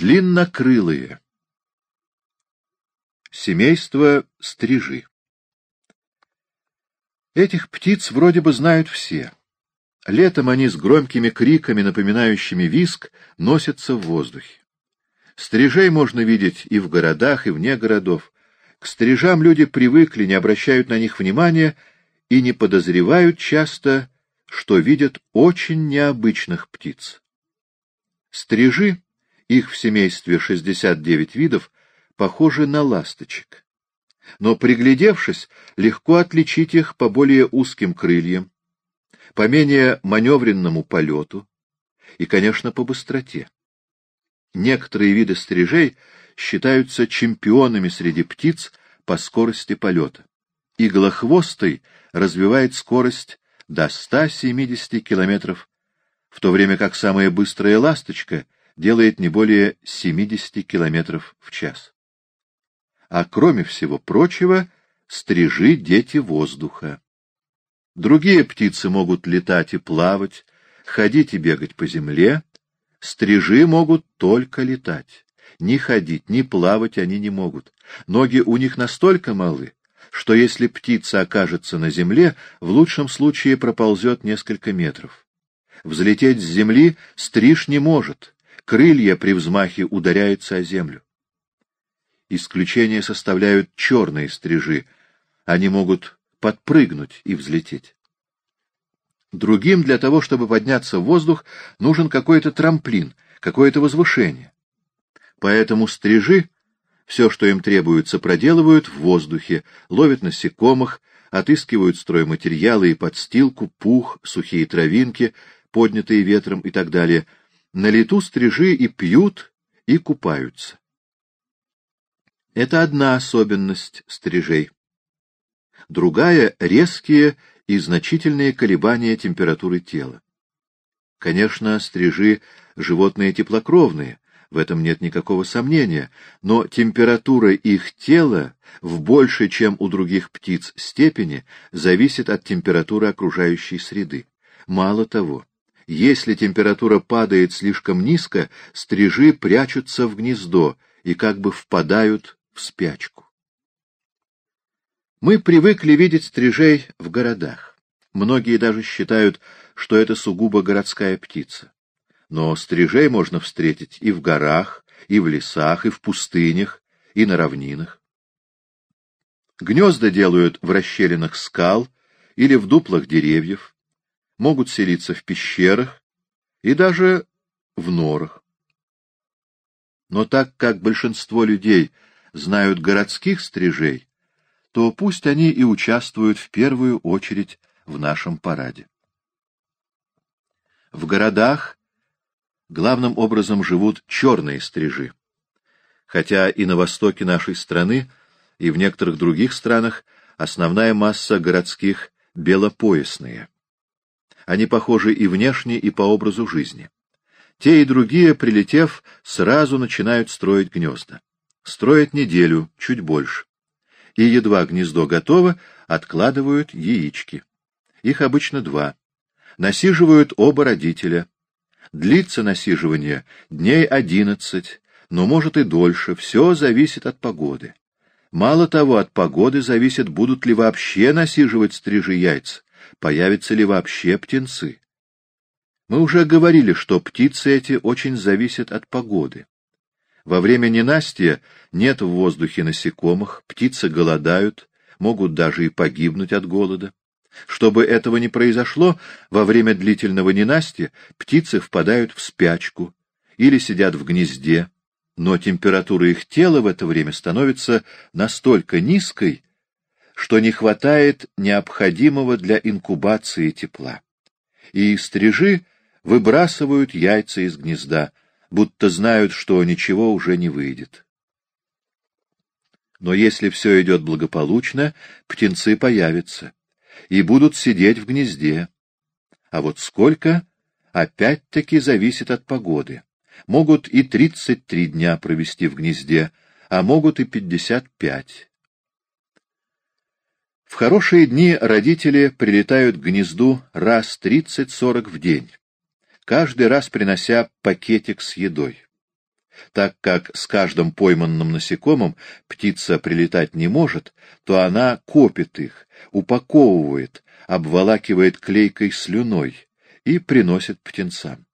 Длиннокрылые. Семейство стрижи. Этих птиц вроде бы знают все. Летом они с громкими криками, напоминающими виск, носятся в воздухе. Стрижей можно видеть и в городах, и вне городов. К стрижам люди привыкли, не обращают на них внимания и не подозревают часто, что видят очень необычных птиц. Стрижи, их в семействе 69 видов, похожи на ласточек но, приглядевшись, легко отличить их по более узким крыльям, по менее маневренному полету и, конечно, по быстроте. Некоторые виды стрижей считаются чемпионами среди птиц по скорости полета. Иглохвостый развивает скорость до 170 км, в то время как самая быстрая ласточка делает не более 70 км в час а кроме всего прочего, стрижи дети воздуха. Другие птицы могут летать и плавать, ходить и бегать по земле, стрижи могут только летать. Ни ходить, ни плавать они не могут. Ноги у них настолько малы, что если птица окажется на земле, в лучшем случае проползет несколько метров. Взлететь с земли стриж не может, крылья при взмахе ударяются о землю. Исключение составляют черные стрижи. Они могут подпрыгнуть и взлететь. Другим для того, чтобы подняться в воздух, нужен какой-то трамплин, какое-то возвышение. Поэтому стрижи все, что им требуется, проделывают в воздухе, ловят насекомых, отыскивают стройматериалы и подстилку, пух, сухие травинки, поднятые ветром и так далее. На лету стрижи и пьют, и купаются. Это одна особенность стрижей. Другая — резкие и значительные колебания температуры тела. Конечно, стрижи — животные теплокровные, в этом нет никакого сомнения, но температура их тела в большей, чем у других птиц, степени зависит от температуры окружающей среды. Мало того, если температура падает слишком низко, стрижи прячутся в гнездо и как бы впадают в спячку. Мы привыкли видеть стрижей в городах. Многие даже считают, что это сугубо городская птица. Но стрижей можно встретить и в горах, и в лесах, и в пустынях, и на равнинах. Гнезда делают в расщелинах скал или в дуплах деревьев, могут селиться в пещерах и даже в норах. Но так как большинство людей — знают городских стрижей, то пусть они и участвуют в первую очередь в нашем параде. В городах главным образом живут черные стрижи, хотя и на востоке нашей страны, и в некоторых других странах основная масса городских белопоясные. Они похожи и внешне, и по образу жизни. Те и другие, прилетев, сразу начинают строить гнезда. Строят неделю, чуть больше. И едва гнездо готово, откладывают яички. Их обычно два. Насиживают оба родителя. Длится насиживание дней одиннадцать, но может и дольше, все зависит от погоды. Мало того, от погоды зависит, будут ли вообще насиживать стрижи яйца, появятся ли вообще птенцы. Мы уже говорили, что птицы эти очень зависят от погоды. Во время ненастья нет в воздухе насекомых, птицы голодают, могут даже и погибнуть от голода. Чтобы этого не произошло, во время длительного ненастья птицы впадают в спячку или сидят в гнезде, но температура их тела в это время становится настолько низкой, что не хватает необходимого для инкубации тепла. И стрижи выбрасывают яйца из гнезда, будто знают, что ничего уже не выйдет. Но если все идет благополучно, птенцы появятся и будут сидеть в гнезде. А вот сколько, опять-таки, зависит от погоды. Могут и 33 дня провести в гнезде, а могут и 55. В хорошие дни родители прилетают к гнезду раз 30-40 в день каждый раз принося пакетик с едой. Так как с каждым пойманным насекомым птица прилетать не может, то она копит их, упаковывает, обволакивает клейкой слюной и приносит птенцам.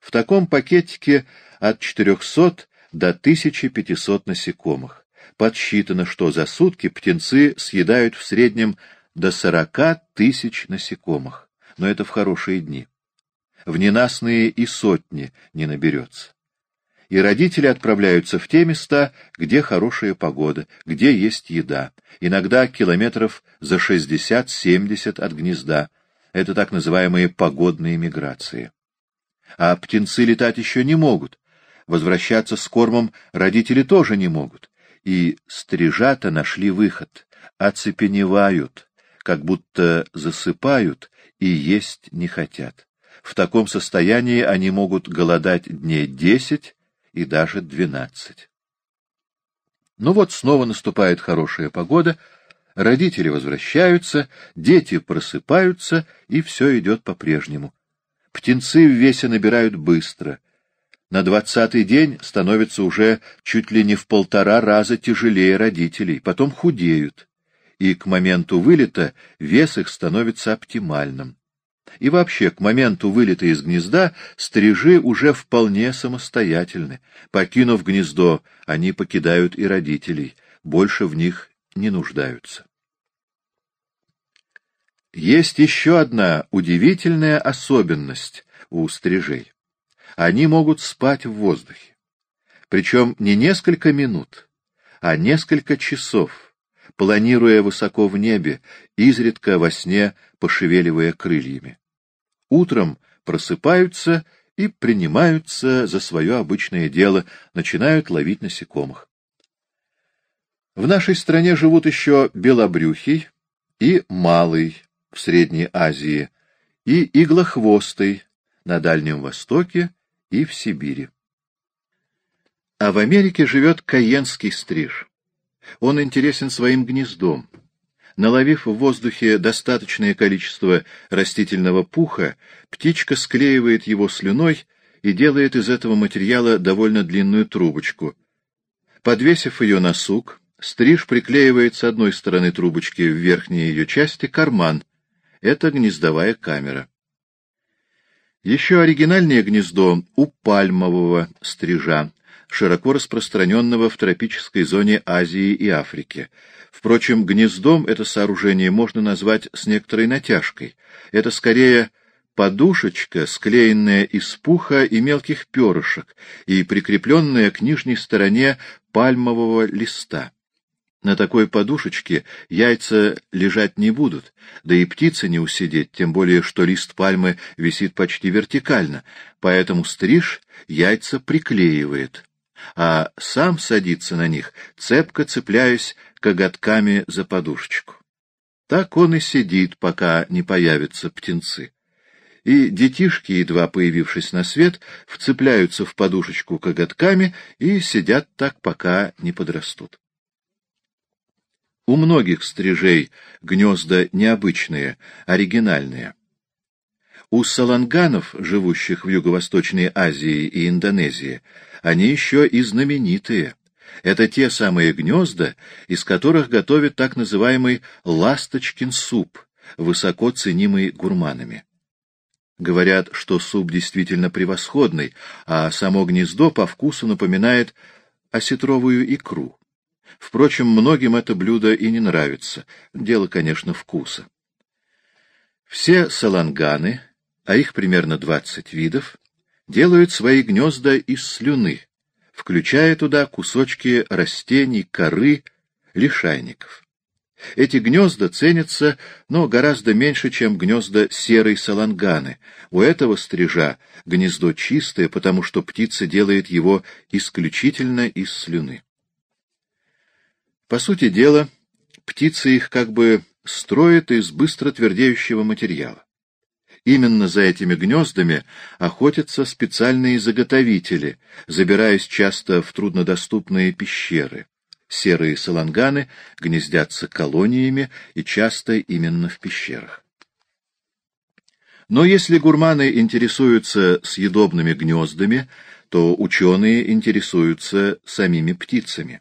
В таком пакетике от 400 до 1500 насекомых. Подсчитано, что за сутки птенцы съедают в среднем до 40 тысяч насекомых, но это в хорошие дни. В ненастные и сотни не наберется и родители отправляются в те места, где хорошая погода, где есть еда, иногда километров за 60-70 от гнезда. Это так называемые погодные миграции. А птенцы летать еще не могут. Возвращаться с кормом родители тоже не могут. И стрижата нашли выход. Оцепеневают, как будто засыпают и есть не хотят. В таком состоянии они могут голодать дней десять, и даже двенадцать. Ну вот снова наступает хорошая погода, родители возвращаются, дети просыпаются, и все идет по-прежнему. Птенцы в весе набирают быстро. На двадцатый день становятся уже чуть ли не в полтора раза тяжелее родителей, потом худеют, и к моменту вылета вес их становится оптимальным. И вообще, к моменту вылета из гнезда стрижи уже вполне самостоятельны. Покинув гнездо, они покидают и родителей, больше в них не нуждаются. Есть еще одна удивительная особенность у стрижей. Они могут спать в воздухе. Причем не несколько минут, а несколько часов, планируя высоко в небе, изредка во сне пошевеливая крыльями утром просыпаются и принимаются за свое обычное дело, начинают ловить насекомых. В нашей стране живут еще белобрюхий и малый в Средней Азии, и иглохвостый на Дальнем Востоке и в Сибири. А в Америке живет каенский стриж. Он интересен своим гнездом. Наловив в воздухе достаточное количество растительного пуха, птичка склеивает его слюной и делает из этого материала довольно длинную трубочку. Подвесив ее на сук, стриж приклеивает с одной стороны трубочки в верхней ее части карман. Это гнездовая камера. Еще оригинальнее гнездо у пальмового стрижа, широко распространенного в тропической зоне Азии и Африки. Впрочем, гнездом это сооружение можно назвать с некоторой натяжкой. Это скорее подушечка, склеенная из пуха и мелких перышек и прикрепленная к нижней стороне пальмового листа. На такой подушечке яйца лежать не будут, да и птицы не усидеть, тем более, что лист пальмы висит почти вертикально, поэтому стриж яйца приклеивает а сам садится на них, цепко цепляясь коготками за подушечку. Так он и сидит, пока не появятся птенцы. И детишки, едва появившись на свет, вцепляются в подушечку коготками и сидят так, пока не подрастут. У многих стрижей гнезда необычные, оригинальные. У саланганов, живущих в Юго-Восточной Азии и Индонезии, они еще и знаменитые. Это те самые гнезда, из которых готовят так называемый «ласточкин суп», высоко ценимый гурманами. Говорят, что суп действительно превосходный, а само гнездо по вкусу напоминает осетровую икру. Впрочем, многим это блюдо и не нравится. Дело, конечно, вкуса. Все саланганы, а их примерно 20 видов, делают свои гнезда из слюны, включая туда кусочки растений, коры, лишайников. Эти гнезда ценятся, но гораздо меньше, чем гнезда серой саланганы. У этого стрижа гнездо чистое, потому что птица делает его исключительно из слюны. По сути дела, птицы их как бы строят из быстро твердеющего материала. Именно за этими гнездами охотятся специальные заготовители, забираясь часто в труднодоступные пещеры. Серые саланганы гнездятся колониями и часто именно в пещерах. Но если гурманы интересуются съедобными гнездами, то ученые интересуются самими птицами.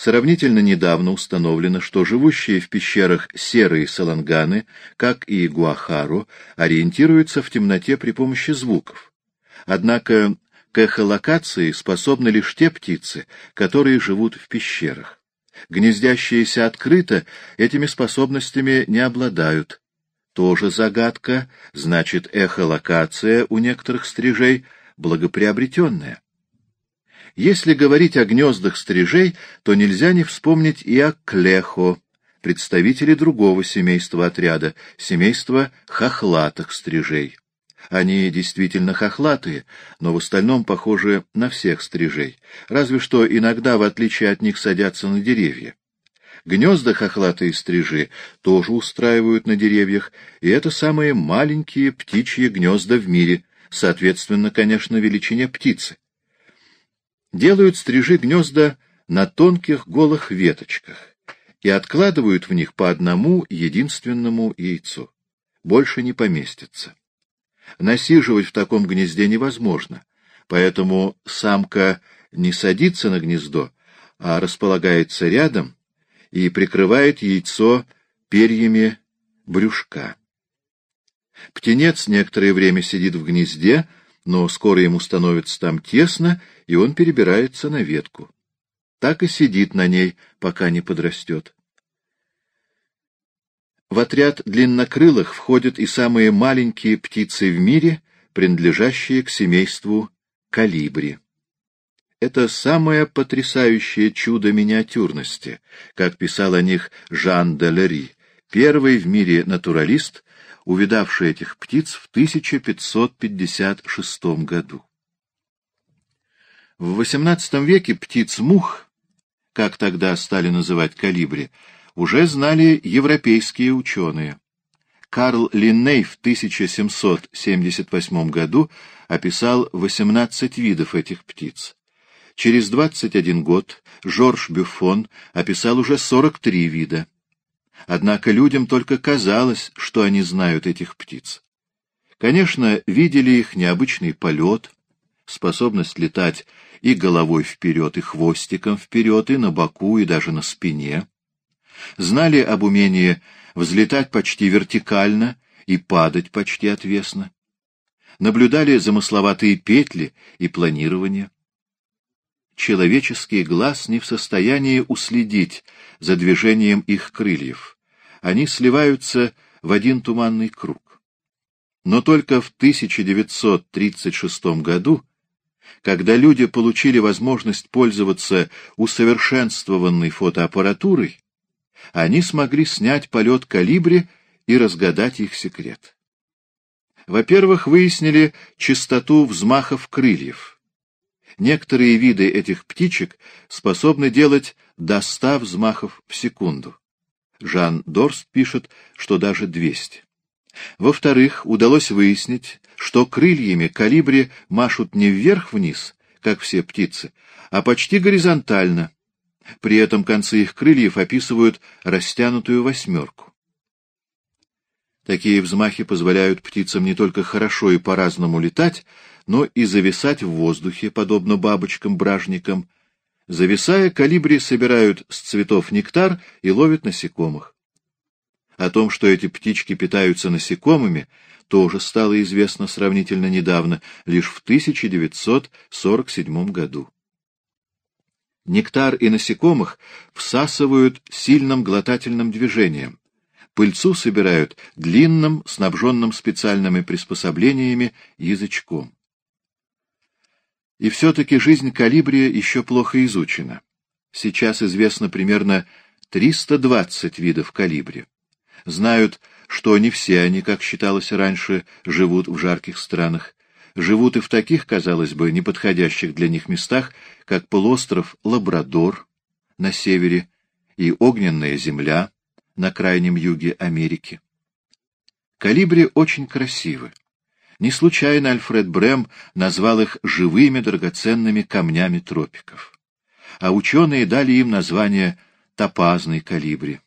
Сравнительно недавно установлено, что живущие в пещерах серые саланганы, как и гуахару, ориентируются в темноте при помощи звуков. Однако к эхолокации способны лишь те птицы, которые живут в пещерах. Гнездящиеся открыто этими способностями не обладают. Тоже загадка, значит, эхолокация у некоторых стрижей благоприобретенная. Если говорить о гнездах стрижей, то нельзя не вспомнить и о клехо, представителе другого семейства отряда, семейства хохлатых стрижей. Они действительно хохлатые, но в остальном похожи на всех стрижей, разве что иногда, в отличие от них, садятся на деревья. Гнезда хохлатые стрижи тоже устраивают на деревьях, и это самые маленькие птичьи гнезда в мире, соответственно, конечно, величине птицы. Делают стрижи гнезда на тонких голых веточках и откладывают в них по одному единственному яйцу. Больше не поместится. Насиживать в таком гнезде невозможно, поэтому самка не садится на гнездо, а располагается рядом и прикрывает яйцо перьями брюшка. Птенец некоторое время сидит в гнезде, но скоро ему становится там тесно, и он перебирается на ветку. Так и сидит на ней, пока не подрастет. В отряд длиннокрылых входят и самые маленькие птицы в мире, принадлежащие к семейству калибри. Это самое потрясающее чудо миниатюрности, как писал о них Жан де первый в мире натуралист, увидавший этих птиц в 1556 году. В XVIII веке птиц-мух, как тогда стали называть калибри, уже знали европейские ученые. Карл Линней в 1778 году описал 18 видов этих птиц. Через 21 год Жорж Бюфон описал уже 43 вида. Однако людям только казалось, что они знают этих птиц. Конечно, видели их необычный полет, способность летать и головой вперед, и хвостиком вперед, и на боку, и даже на спине. Знали об умении взлетать почти вертикально и падать почти отвесно. Наблюдали замысловатые петли и планирование. Человеческий глаз не в состоянии уследить за движением их крыльев. Они сливаются в один туманный круг. Но только в 1936 году когда люди получили возможность пользоваться усовершенствованной фотоаппаратурой, они смогли снять полет калибри и разгадать их секрет. Во-первых, выяснили частоту взмахов крыльев. Некоторые виды этих птичек способны делать до 100 взмахов в секунду. Жан Дорст пишет, что даже 200. Во-вторых, удалось выяснить, что крыльями калибри машут не вверх-вниз, как все птицы, а почти горизонтально. При этом концы их крыльев описывают растянутую восьмерку. Такие взмахи позволяют птицам не только хорошо и по-разному летать, но и зависать в воздухе, подобно бабочкам-бражникам. Зависая, калибри собирают с цветов нектар и ловят насекомых. О том, что эти птички питаются насекомыми, тоже стало известно сравнительно недавно, лишь в 1947 году. Нектар и насекомых всасывают сильным глотательным движением. Пыльцу собирают длинным, снабженным специальными приспособлениями, язычком. И все-таки жизнь калибрия еще плохо изучена. Сейчас известно примерно 320 видов калибри знают, что не все они, как считалось раньше, живут в жарких странах. Живут и в таких, казалось бы, неподходящих для них местах, как полуостров Лабрадор на севере и огненная земля на крайнем юге Америки. Калибри очень красивы. Не случайно Альфред Брэм назвал их живыми драгоценными камнями тропиков. А ученые дали им название «топазный калибри»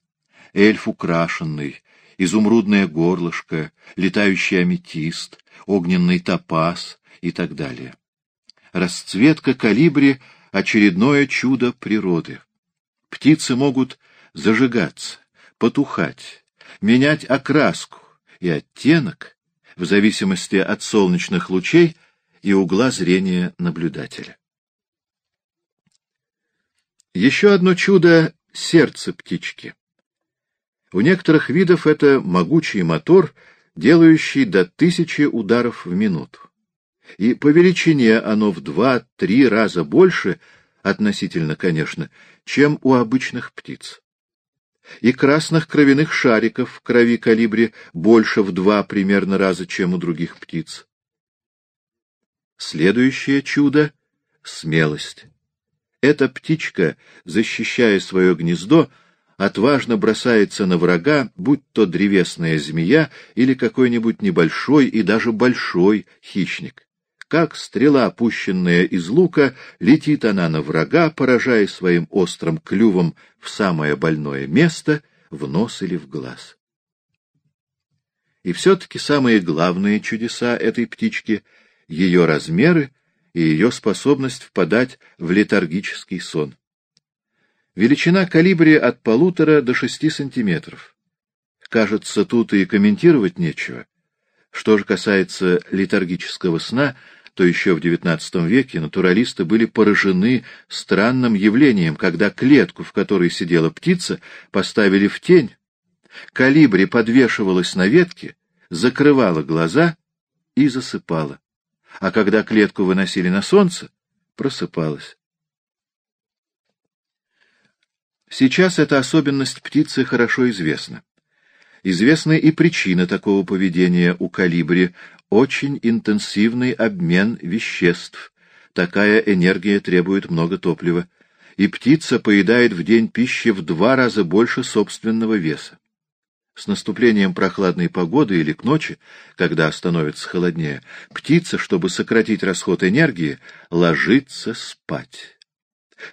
эльф украшенный, изумрудное горлышко, летающий аметист, огненный топаз и так далее. расцветка калибри — очередное чудо природы. Птицы могут зажигаться, потухать, менять окраску и оттенок в зависимости от солнечных лучей и угла зрения наблюдателя. Еще одно чудо — сердце птички. У некоторых видов это могучий мотор, делающий до тысячи ударов в минуту. И по величине оно в два-три раза больше, относительно, конечно, чем у обычных птиц. И красных кровяных шариков в крови калибре больше в два примерно раза, чем у других птиц. Следующее чудо — смелость. Эта птичка, защищая свое гнездо, отважно бросается на врага, будь то древесная змея или какой-нибудь небольшой и даже большой хищник. Как стрела, опущенная из лука, летит она на врага, поражая своим острым клювом в самое больное место, в нос или в глаз. И все-таки самые главные чудеса этой птички — ее размеры и ее способность впадать в летаргический сон. Величина калибри от полутора до шести сантиметров. Кажется, тут и комментировать нечего. Что же касается летаргического сна, то еще в XIX веке натуралисты были поражены странным явлением, когда клетку, в которой сидела птица, поставили в тень, калибри подвешивалась на ветке, закрывала глаза и засыпала а когда клетку выносили на солнце, просыпалась. Сейчас эта особенность птицы хорошо известна. Известна и причина такого поведения у калибри — очень интенсивный обмен веществ. Такая энергия требует много топлива, и птица поедает в день пищи в два раза больше собственного веса. С наступлением прохладной погоды или к ночи, когда становится холоднее, птица, чтобы сократить расход энергии, ложится спать.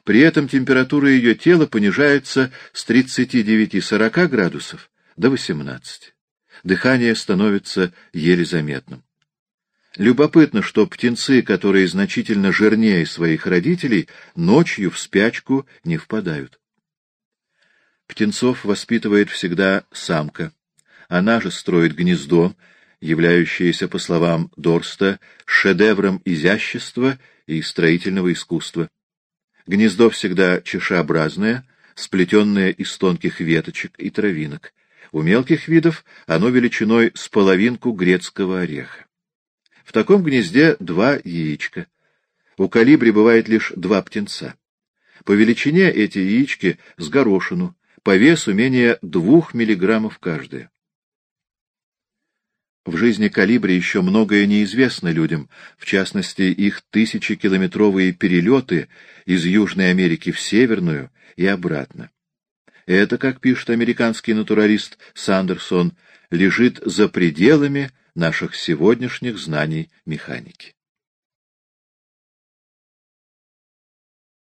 При этом температура ее тела понижается с 39-40 градусов до 18. Дыхание становится еле заметным. Любопытно, что птенцы, которые значительно жирнее своих родителей, ночью в спячку не впадают. Птенцов воспитывает всегда самка. Она же строит гнездо, являющееся, по словам Дорста, шедевром изящества и строительного искусства. Гнездо всегда чешеобразное, сплетенное из тонких веточек и травинок. У мелких видов оно величиной с половинку грецкого ореха. В таком гнезде два яичка. У калибри бывает лишь два птенца. По величине эти яички с горошину, по весу менее двух миллиграммов каждая. В жизни калибри еще многое неизвестно людям, в частности, их тысячекилометровые перелеты из Южной Америки в Северную и обратно. Это, как пишет американский натуралист Сандерсон, лежит за пределами наших сегодняшних знаний механики.